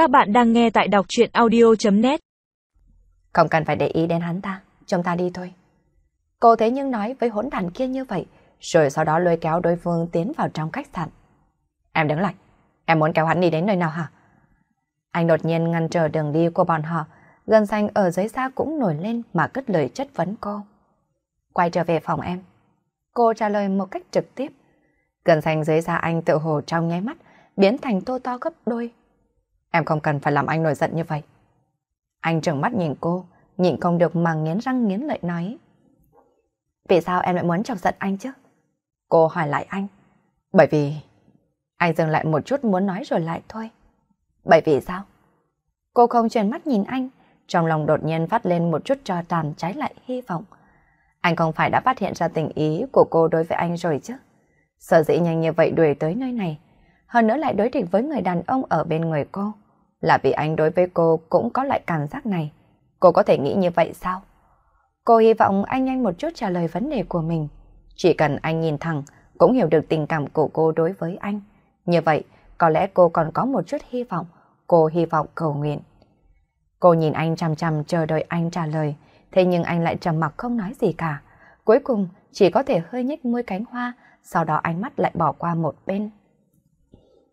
Các bạn đang nghe tại đọc chuyện audio.net Không cần phải để ý đến hắn ta, chúng ta đi thôi. Cô thế nhưng nói với hỗn đàn kia như vậy, rồi sau đó lôi kéo đối phương tiến vào trong khách sạn. Em đứng lại, em muốn kéo hắn đi đến nơi nào hả? Anh đột nhiên ngăn trở đường đi của bọn họ, gần xanh ở dưới xa cũng nổi lên mà cất lời chất vấn cô. Quay trở về phòng em. Cô trả lời một cách trực tiếp. Gần xanh dưới xa anh tự hồ trong nháy mắt, biến thành tô to gấp đôi. Em không cần phải làm anh nổi giận như vậy. Anh trừng mắt nhìn cô, nhịn không được mà nghiến răng nghiến lợi nói. Vì sao em lại muốn chọc giận anh chứ? Cô hỏi lại anh. Bởi vì... Anh dừng lại một chút muốn nói rồi lại thôi. Bởi vì sao? Cô không chuyển mắt nhìn anh, trong lòng đột nhiên phát lên một chút cho tàn trái lại hy vọng. Anh không phải đã phát hiện ra tình ý của cô đối với anh rồi chứ? Sở dĩ nhanh như vậy đuổi tới nơi này, hơn nữa lại đối địch với người đàn ông ở bên người cô. Là vì anh đối với cô cũng có lại cảm giác này. Cô có thể nghĩ như vậy sao? Cô hy vọng anh nhanh một chút trả lời vấn đề của mình. Chỉ cần anh nhìn thẳng, cũng hiểu được tình cảm của cô đối với anh. Như vậy, có lẽ cô còn có một chút hy vọng. Cô hy vọng cầu nguyện. Cô nhìn anh chằm chằm chờ đợi anh trả lời, thế nhưng anh lại trầm mặc không nói gì cả. Cuối cùng, chỉ có thể hơi nhếch môi cánh hoa, sau đó ánh mắt lại bỏ qua một bên.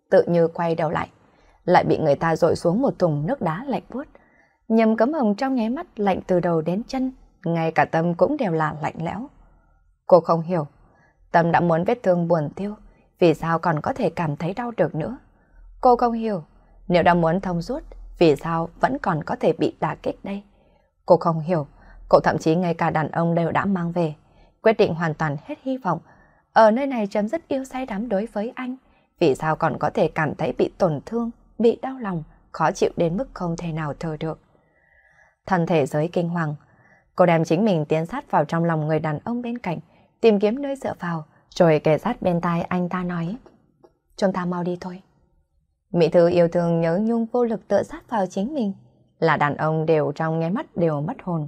Tự như quay đầu lại, lại bị người ta dội xuống một thùng nước đá lạnh buốt. Nhầm cấm hồng trong nháy mắt lạnh từ đầu đến chân, ngay cả tâm cũng đều là lạnh lẽo. Cô không hiểu, tâm đã muốn vết thương buồn tiêu, vì sao còn có thể cảm thấy đau được nữa. Cô không hiểu, nếu đã muốn thông suốt, vì sao vẫn còn có thể bị đả kích đây. Cô không hiểu, cậu thậm chí ngay cả đàn ông đều đã mang về, quyết định hoàn toàn hết hy vọng, ở nơi này chấm dứt yêu say đắm đối với anh. Vì sao còn có thể cảm thấy bị tổn thương, bị đau lòng, khó chịu đến mức không thể nào thở được. Thân thể giới kinh hoàng, cô đem chính mình tiến sát vào trong lòng người đàn ông bên cạnh, tìm kiếm nơi dựa vào, rồi kề sát bên tai anh ta nói. Chúng ta mau đi thôi. Mỹ Thư yêu thương nhớ nhung vô lực tựa sát vào chính mình, là đàn ông đều trong nghe mắt đều mất hồn,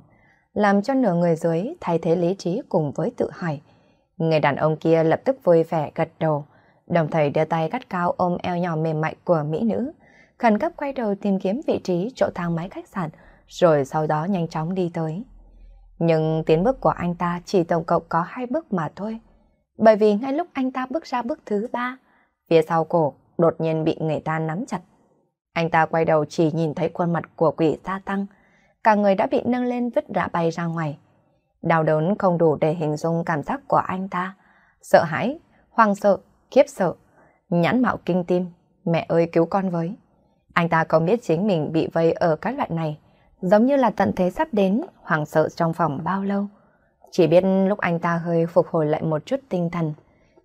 làm cho nửa người dưới thay thế lý trí cùng với tự hỏi. Người đàn ông kia lập tức vui vẻ gật đầu, đồng thời đưa tay gắt cao ôm eo nhỏ mềm mại của mỹ nữ, khẩn cấp quay đầu tìm kiếm vị trí chỗ thang máy khách sạn, rồi sau đó nhanh chóng đi tới. Nhưng tiến bước của anh ta chỉ tổng cộng có hai bước mà thôi, bởi vì ngay lúc anh ta bước ra bước thứ ba, phía sau cổ đột nhiên bị người ta nắm chặt. Anh ta quay đầu chỉ nhìn thấy khuôn mặt của quỷ gia tăng, cả người đã bị nâng lên vứt rã bay ra ngoài. Đau đớn không đủ để hình dung cảm giác của anh ta. Sợ hãi, hoang sợ, khiếp sợ, nhãn mạo kinh tim, mẹ ơi cứu con với. Anh ta không biết chính mình bị vây ở các loại này, giống như là tận thế sắp đến, hoảng sợ trong phòng bao lâu. Chỉ biết lúc anh ta hơi phục hồi lại một chút tinh thần,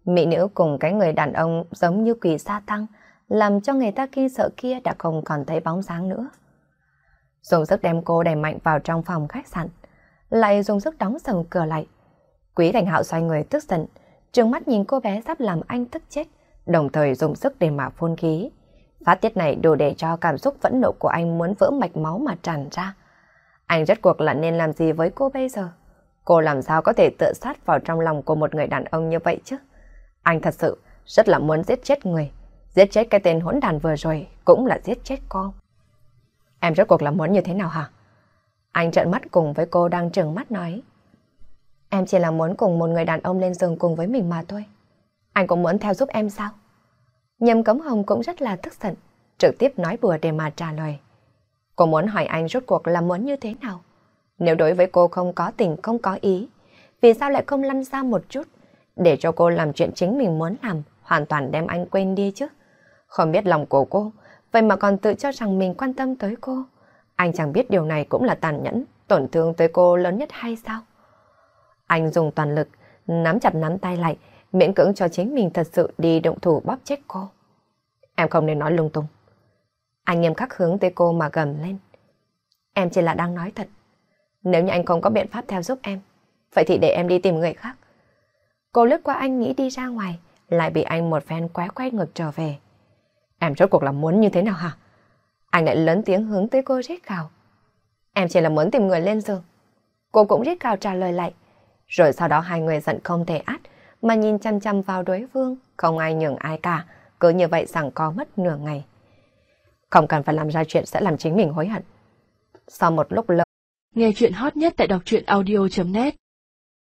mỹ nữ cùng cái người đàn ông giống như quỷ sa tăng, làm cho người ta kinh sợ kia đã không còn thấy bóng dáng nữa. Dùng sức đem cô đẩy mạnh vào trong phòng khách sạn, lại dùng sức đóng sầm cửa lại. Quý Thành Hạo xoay người tức giận, trừng mắt nhìn cô bé sắp làm anh tức chết, đồng thời dùng sức để mà phun khí. Phát tiết này đủ để cho cảm xúc phẫn nộ của anh muốn vỡ mạch máu mà tràn ra. Anh rất cuộc là nên làm gì với cô bây giờ? Cô làm sao có thể tự sát vào trong lòng của một người đàn ông như vậy chứ? Anh thật sự rất là muốn giết chết người. Giết chết cái tên hỗn đàn vừa rồi cũng là giết chết con. Em rốt cuộc là muốn như thế nào hả? Anh trợn mắt cùng với cô đang trừng mắt nói. Em chỉ là muốn cùng một người đàn ông lên giường cùng với mình mà thôi. Anh cũng muốn theo giúp em sao? Nhầm cấm hồng cũng rất là tức giận, trực tiếp nói bừa để mà trả lời. Cô muốn hỏi anh rốt cuộc là muốn như thế nào? Nếu đối với cô không có tình không có ý, vì sao lại không lăn ra một chút, để cho cô làm chuyện chính mình muốn làm, hoàn toàn đem anh quên đi chứ? Không biết lòng của cô, vậy mà còn tự cho rằng mình quan tâm tới cô. Anh chẳng biết điều này cũng là tàn nhẫn, tổn thương tới cô lớn nhất hay sao? Anh dùng toàn lực, nắm chặt nắm tay lại, miễn cưỡng cho chính mình thật sự đi động thủ bóp chết cô. Em không nên nói lung tung. Anh nghiêm khắc hướng tới cô mà gầm lên. Em chỉ là đang nói thật. Nếu như anh không có biện pháp theo giúp em, vậy thì để em đi tìm người khác. Cô lướt qua anh nghĩ đi ra ngoài, lại bị anh một phen quá quay ngược trở về. Em rốt cuộc là muốn như thế nào hả? Anh lại lớn tiếng hướng tới cô rít gào. Em chỉ là muốn tìm người lên giường. Cô cũng rít gào trả lời lại. Rồi sau đó hai người giận không thể át, mà nhìn chăm chăm vào đối phương, không ai nhường ai cả, cứ như vậy rằng có mất nửa ngày. Không cần phải làm ra chuyện sẽ làm chính mình hối hận. Sau một lúc lâu, nghe chuyện hot nhất tại đọc truyện audio.net